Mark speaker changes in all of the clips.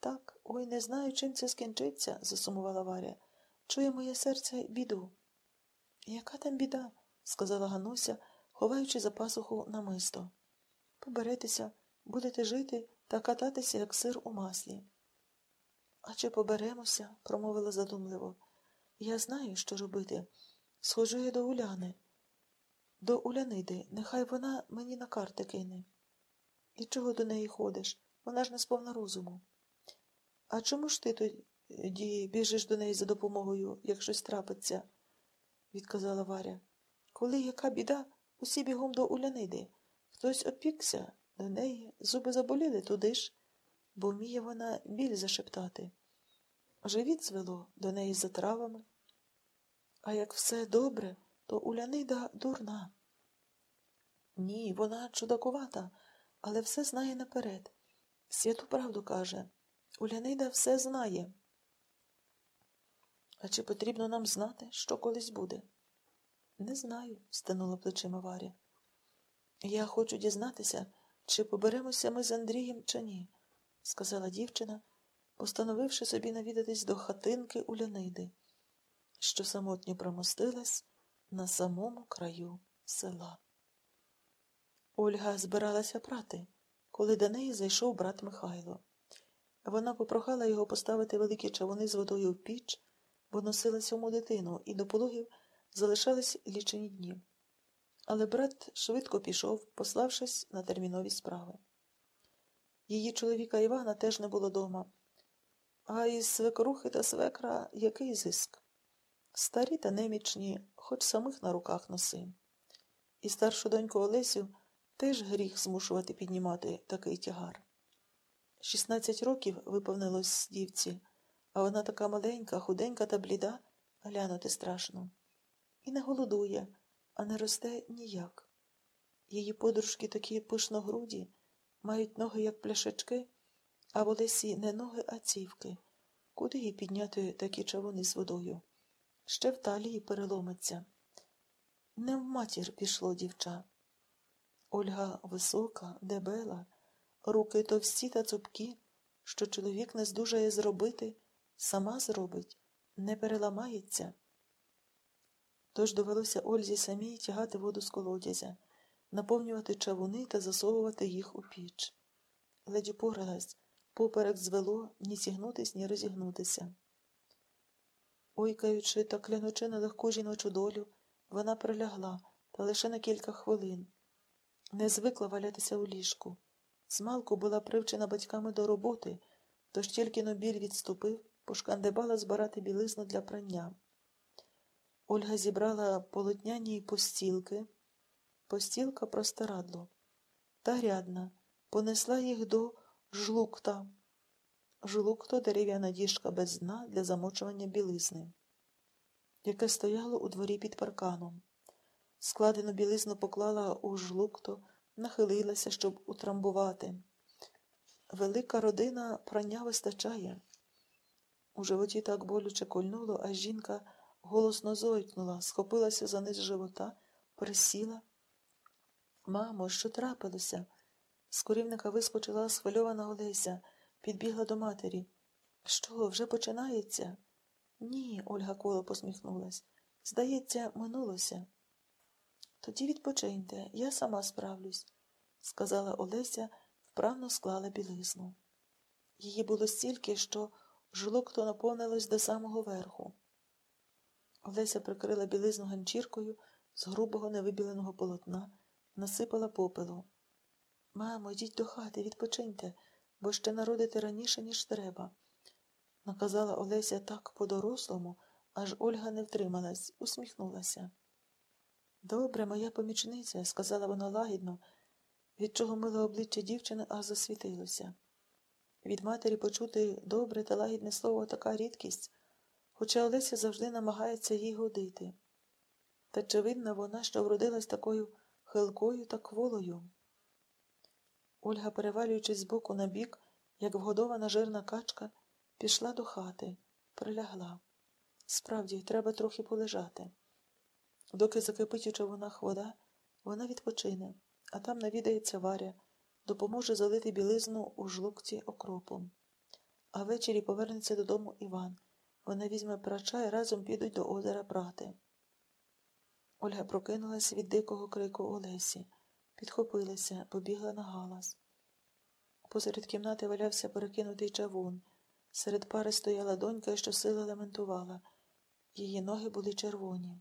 Speaker 1: Так, ой, не знаю, чим це скінчиться, засумувала Варя. Чує моє серце біду. Яка там біда? сказала Гануся, ховаючи за пасуху намисто. Поберетеся, будете жити та кататися, як сир у маслі. А чи поберемося? промовила задумливо. Я знаю, що робити. Схожу я до Уляни, до Уляниди, нехай вона мені на карти кине. І чого до неї ходиш? Вона ж не сповна розуму. А чому ж ти тоді біжиш до неї за допомогою, як щось трапиться? відказала Варя. Коли яка біда, усі бігом до Уляниди. Хтось опікся до неї, зуби заболіли туди ж, бо вміє вона біль зашептати. Живіт звело до неї за травами. А як все добре, то Улянида дурна. Ні, вона чудакувата, але все знає наперед. Святу правду каже. Улянида все знає. А чи потрібно нам знати, що колись буде? Не знаю, стинула плечима Варя. Я хочу дізнатися, чи поберемося ми з Андрієм, чи ні, сказала дівчина, постановивши собі навідатись до хатинки Уляниди, що самотньо промостилась на самому краю села. Ольга збиралася прати, коли до неї зайшов брат Михайло. Вона попрохала його поставити великі чавуни з водою в піч, бо носила сьому дитину, і до пологів залишались лічені дні. Але брат швидко пішов, пославшись на термінові справи. Її чоловіка Івана теж не було дома. А із свекрухи та свекра який зиск? Старі та немічні, хоч самих на руках носи. І старшу доньку Олесю теж гріх змушувати піднімати такий тягар. Шістнадцять років виповнилось дівці, а вона така маленька, худенька та бліда, глянути страшно. І не голодує, а не росте ніяк. Її подружки такі пишногруді, мають ноги, як пляшечки, а в Олесі не ноги, а цівки. Куди їй підняти такі чавуни з водою? Ще в талії переломиться. Не в матір пішло дівча. Ольга висока, дебела, руки товсті та цупкі, що чоловік не здужає зробити, сама зробить, не переламається. Тож довелося Ользі самій тягати воду з колодязя, наповнювати чавуни та засовувати їх у піч. Ледь упоралась, поперек звело ні сігнутись, ні розігнутися. Ойкаючи та клянучи на легку жіночу долю, вона прилягла та лише на кілька хвилин. Не звикла валятися у ліжку. Змалку була привчена батьками до роботи, тож тільки но біль відступив, пошкандибала збирати білизну для прання. Ольга зібрала полотняні постілки, постілка простирадло, та рядна, понесла їх до жлукта. Жлукто дерев'яна діжка без дна для замочування білизни, яке стояло у дворі під парканом. Складену білизну поклала у жлукто, нахилилася, щоб утрамбувати. Велика родина прання вистачає. У животі так болюче кольнуло, а жінка голосно зойкнула, схопилася за низ живота, присіла. Мамо, що трапилося? З корівника вискочила схвильована Олеся, підбігла до матері. Що, вже починається? Ні, Ольга коло посміхнулась. Здається, минулося. Тоді відпочиньте, я сама справлюсь, сказала Олеся, вправно склала білизну. Її було стільки, що жлокто наповнилось до самого верху. Олеся прикрила білизну ганчіркою з грубого невибіленого полотна, насипала попелу. Мамо, йдіть до хати, відпочиньте, бо ще народите раніше, ніж треба, наказала Олеся так по-дорослому, аж Ольга не втрималась, усміхнулася. Добре, моя помічниця, сказала вона лагідно, від чого миле обличчя дівчини аж засвітилося. Від матері почути добре та лагідне слово така рідкість, хоча Олеся завжди намагається їй годити. Та чи видна вона, що вродилась такою хилкою та кволою? Ольга, перевалюючись з боку на бік, як вгодована жирна качка, пішла до хати, прилягла. Справді, треба трохи полежати. Доки закипить у човунах вода, вона відпочине, а там навідається Варя, допоможе залити білизну у жлукці окропом. а ввечері повернеться додому Іван. Вона візьме прача і разом підуть до озера брати. Ольга прокинулась від дикого крику Олесі, підхопилася, побігла на галас. Посеред кімнати валявся перекинутий чавун. Серед пари стояла донька і щосили лементувала. Її ноги були червоні.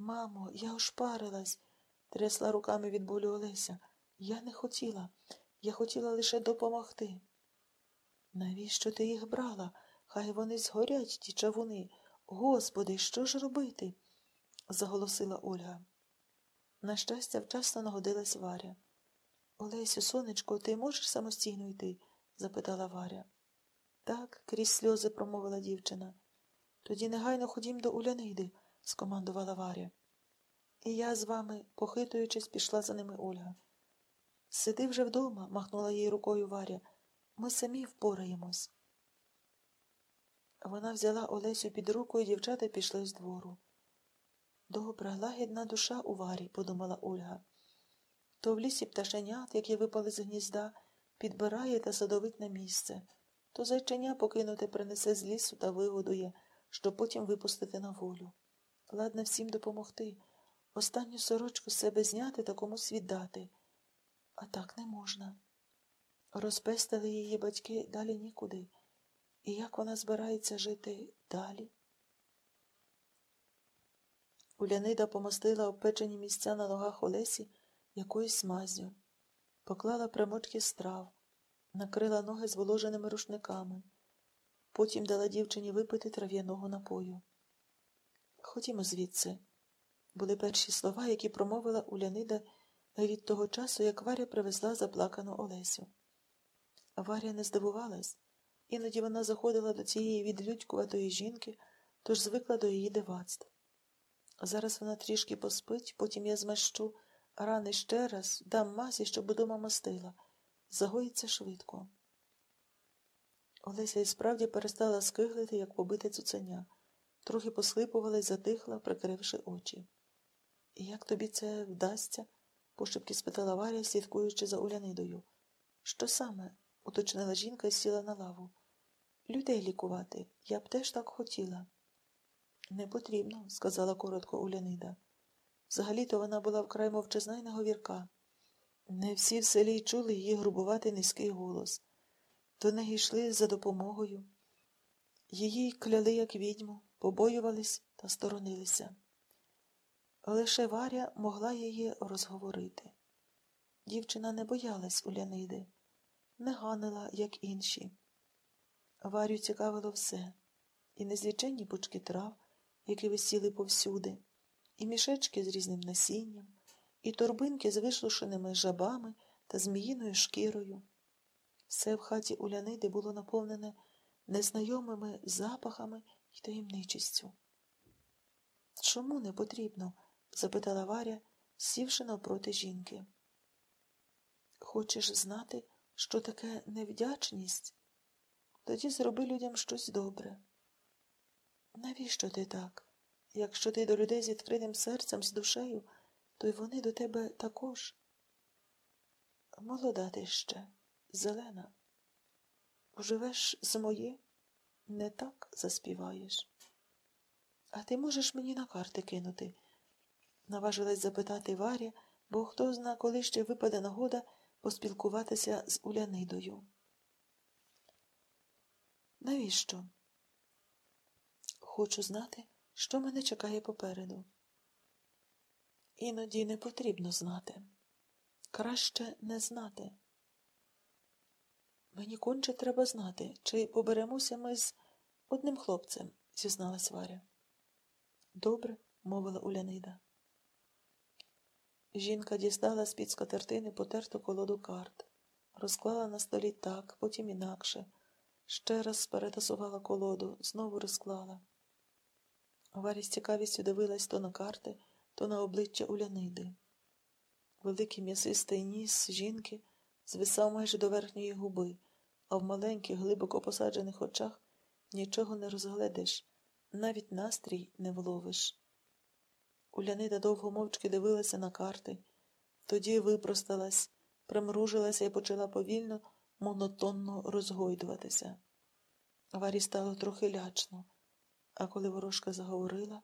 Speaker 1: Мамо, я ошпарилась, трясла руками від болю Олеся. Я не хотіла. Я хотіла лише допомогти. Навіщо ти їх брала? Хай вони згорять, ті чавуни. Господи, що ж робити? заголосила Ольга. На щастя, вчасно нагодилась Варя. Олесю, сонечко, ти можеш самостійно йти? запитала Варя. Так, крізь сльози промовила дівчина. Тоді негайно ходім до Уляниди, скомандувала Варя. І я з вами, похитуючись, пішла за ними Ольга. Сиди вже вдома, махнула їй рукою Варя. Ми самі впораємось. Вона взяла Олесю під руку, і дівчата пішли з двору. Добра, лагідна душа у Варі, подумала Ольга. То в лісі пташенят, які випали з гнізда, підбирає та садовить на місце, то зайченя покинуте принесе з лісу та вигодує, щоб потім випустити на волю. Ладна всім допомогти, останню сорочку з себе зняти та комусь віддати. А так не можна. Розпестили її батьки далі нікуди. І як вона збирається жити далі? Улянида помостила обпечені місця на ногах Олесі якоюсь смазю, поклала примочки страв, накрила ноги зволоженими рушниками, потім дала дівчині випити трав'яного напою. Ходімо звідси, були перші слова, які промовила Улянида від того часу, як Варя привезла заплакану Олесю. Варя не здивувалась, іноді вона заходила до цієї відлюдькуватої жінки, тож звикла до її дивацтв. Зараз вона трішки поспить, потім я змащу рани ще раз, дам масі, щоб удома мастила. Загоїться швидко. Олеся і справді перестала скиглити, як побите цуценя, трохи послипувала затихла, прикривши очі. Як тобі це вдасться? пошепки спитала Варя, слідкуючи за Улянидою. Що саме? уточнила жінка і сіла на лаву. Людей лікувати. Я б теж так хотіла. Не потрібно, сказала коротко Улянида. Взагалі-то вона була вкрай мовчазна й неговірка. Не всі в селі чули її грубувати низький голос. До неї йшли за допомогою. Її кляли, як відьму, побоювались та сторонилися. Лише Варя могла її розговорити. Дівчина не боялась Уляниди, не ганила, як інші. Варю цікавило все і незліченні пучки трав, які висіли повсюди, і мішечки з різним насінням, і торбинки з вишлушеними жабами та зміїною шкірою. Все в хаті Уляниди було наповнене незнайомими запахами і таємничістю. Чому не потрібно? запитала Варя, сівши навпроти жінки. Хочеш знати, що таке невдячність? Тоді зроби людям щось добре. Навіщо ти так? Якщо ти до людей з відкритим серцем, з душею, то й вони до тебе також. Молода ти ще, зелена. Живеш з моє, не так заспіваєш. А ти можеш мені на карти кинути? наважилась запитати Варя, бо хто зна, коли ще випаде нагода поспілкуватися з Улянидою. Навіщо? Хочу знати, що мене чекає попереду. Іноді не потрібно знати. Краще не знати. Мені конче треба знати, чи поберемося ми з одним хлопцем, зізналась Варя. Добре, мовила Улянида. Жінка дістала з під скатертини потерту колоду карт, розклала на столі так, потім інакше, ще раз перетасувала колоду, знову розклала. Варя з цікавістю дивилась то на карти, то на обличчя Уляниди. Великий м'ясистий ніс жінки звисав майже до верхньої губи, а в маленьких, глибоко посаджених очах нічого не розгледиш, навіть настрій не вловиш. Улянида довго мовчки дивилася на карти, тоді випросталась, примружилася і почала повільно монотонно розгойдуватися. Варі стало трохи лячно, а коли ворожка заговорила,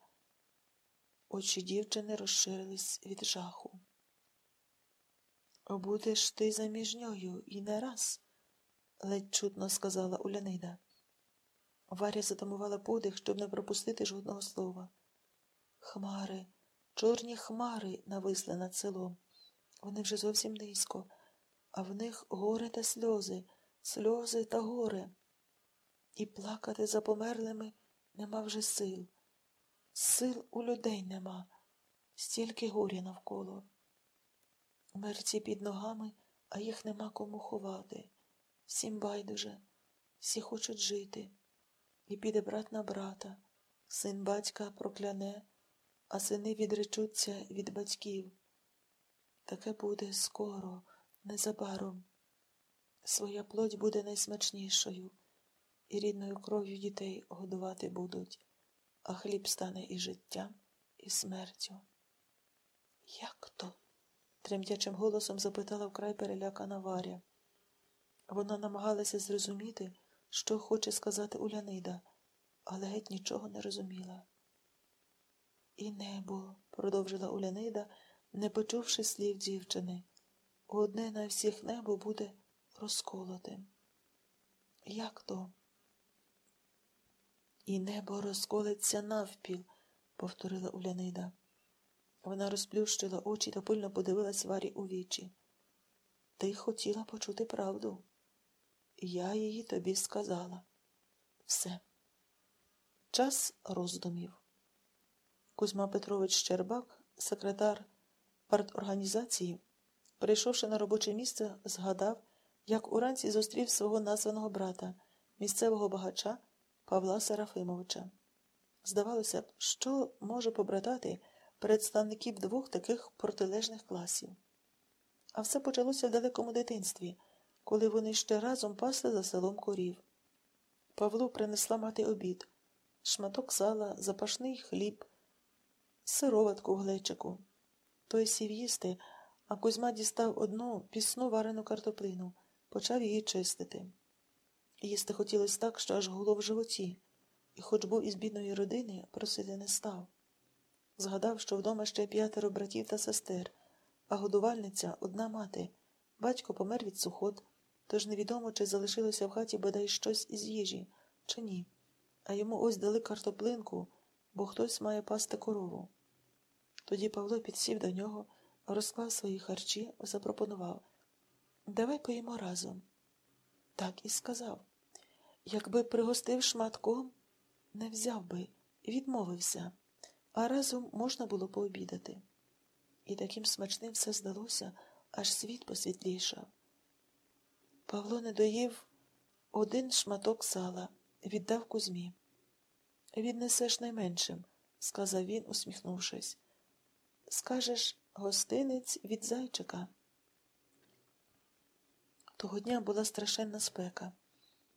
Speaker 1: очі дівчини розширились від жаху. Будеш ти заміжньою і не раз, ледь чутно сказала Улянида. Варя затамувала подих, щоб не пропустити жодного слова. Хмари, чорні хмари нависли над селом. Вони вже зовсім низько, а в них горе та сльози, сльози та горе. І плакати за померлими нема вже сил. Сил у людей нема, стільки горя навколо. Мерці під ногами, а їх нема кому ховати. Всім байдуже, всі хочуть жити. І піде брат на брата, син батька прокляне, а сини відречуться від батьків. Таке буде скоро, незабаром. Своя плоть буде найсмачнішою, і рідною кров'ю дітей годувати будуть, а хліб стане і життям, і смертю. Як то? тремтячим голосом запитала вкрай перелякана Варя. Вона намагалася зрозуміти, що хоче сказати Улянида, але геть нічого не розуміла. І небо, продовжила Улянида, не почувши слів дівчини, одне на всіх небо буде розколотим. Як то? І небо розколиться навпіл, повторила Улянида. Вона розплющила очі та пильно подивилась Варі у вічі. Ти хотіла почути правду. Я її тобі сказала. Все. Час роздумів. Кузьма Петрович Щербак, секретар парторганізації, прийшовши на робоче місце, згадав, як уранці зустрів свого названого брата, місцевого багача Павла Серафимовича. Здавалося б, що може побратати представників двох таких протилежних класів. А все почалося в далекому дитинстві, коли вони ще разом пасли за селом корів. Павлу принесла мати обід, шматок сала, запашний хліб, сироватку в глечику. Той сів їсти, а Кузьма дістав одну пісну варену картоплину, почав її чистити. Їсти хотілося так, що аж гуло в животі, і, хоч був із бідної родини, просити не став. Згадав, що вдома ще п'ятеро братів та сестер, а годувальниця одна мати. Батько помер від сухот, тож невідомо, чи залишилося в хаті бодай щось із їжі, чи ні. А йому ось дали картоплинку, бо хтось має пасти корову. Тоді Павло підсів до нього, розклав свої харчі, запропонував Давай поїмо разом. Так і сказав. Якби пригостив шматком, не взяв би, відмовився, а разом можна було пообідати. І таким смачним все здалося, аж світ посвітлішав. Павло не доїв один шматок сала, віддав Кузьмі. Віднесеш найменшим, сказав він, усміхнувшись. Скажеш гостинець від зайчика. Того дня була страшенна спека,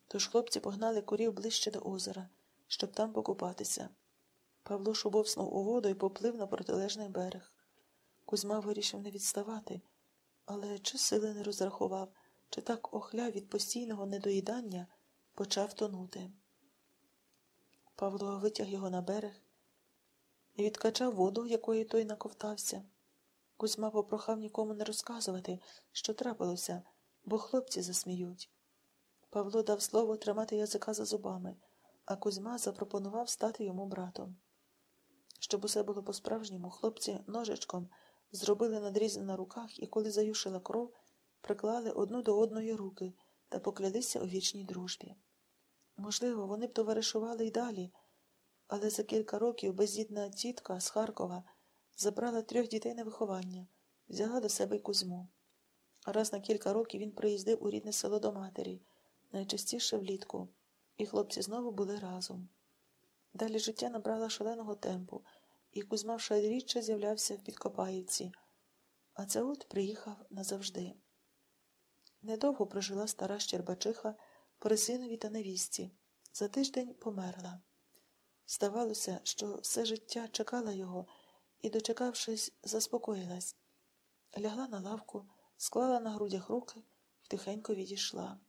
Speaker 1: тож хлопці погнали корів ближче до озера, щоб там покупатися. Павло шубовснув у воду і поплив на протилежний берег. Кузьма вирішив не відставати, але чи сили не розрахував, чи так охляв від постійного недоїдання почав тонути. Павло витяг його на берег і відкачав воду, якої той наковтався. Кузьма попрохав нікому не розказувати, що трапилося, бо хлопці засміють. Павло дав слово тримати язика за зубами, а Кузьма запропонував стати йому братом. Щоб усе було по-справжньому, хлопці ножичком зробили надрізи на руках і, коли заюшила кров, приклали одну до одної руки та поклялися у вічній дружбі. Можливо, вони б товаришували й далі, але за кілька років бездітна тітка з Харкова забрала трьох дітей на виховання, взяла до себе й Кузьму. Раз на кілька років він приїздив у рідне село до матері, найчастіше влітку, і хлопці знову були разом. Далі життя набрало шаленого темпу, і Кузьма вже рідше з'являвся в Підкопаївці, а це от приїхав назавжди. Недовго прожила стара Щербачиха при синові та невістці. За тиждень померла. Здавалося, що все життя чекала його і, дочекавшись, заспокоїлась. Лягла на лавку, склала на грудях руки і тихенько відійшла.